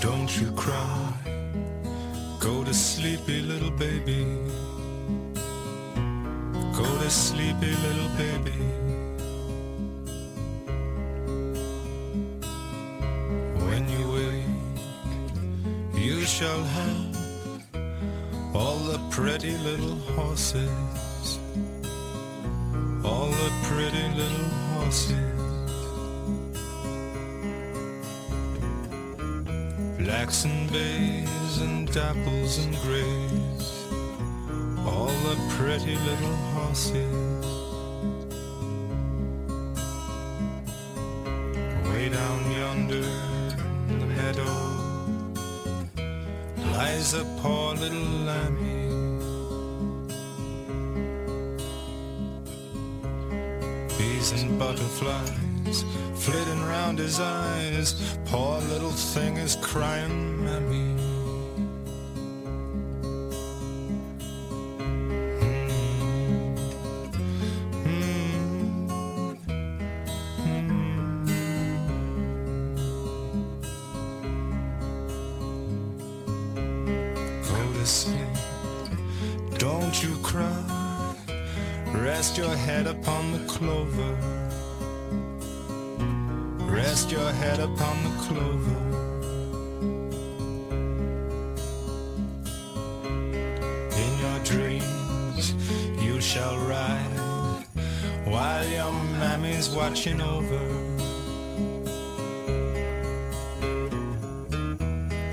Don't you cry. Go to sleepy little baby. Go to sleepy little baby. When you wake, you shall have all the pretty little horses. All the pretty little horses. Blacks and bays and dapples and grays. All the pretty little horses. Way down yonder in the meadow lies a poor little lambie. Bees and butterflies flitting round his eyes. Poor little thing is crying. Hmm. Go to sleep, don't you cry. Rest your head upon the clover. Rest your head upon the clover. In your dreams, you shall ride while your mammy's watching over.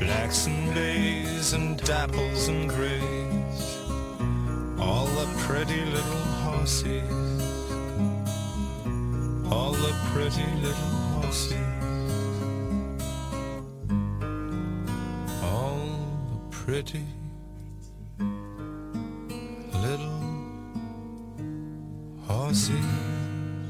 Blacks and bays and dapples and grays, all the pretty little horses, all the pretty little horses, all the pretty little horses.